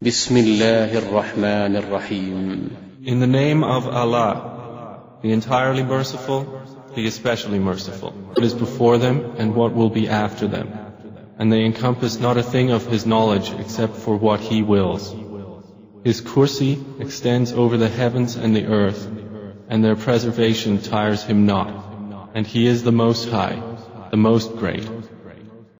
بسم الله الرحمن الرحيم In the name of Allah, the entirely merciful, the especially merciful. What is before them and what will be after them. And they encompass not a thing of His knowledge except for what He wills. His kursi extends over the heavens and the earth, and their preservation tires Him not. And He is the Most High, the Most Great.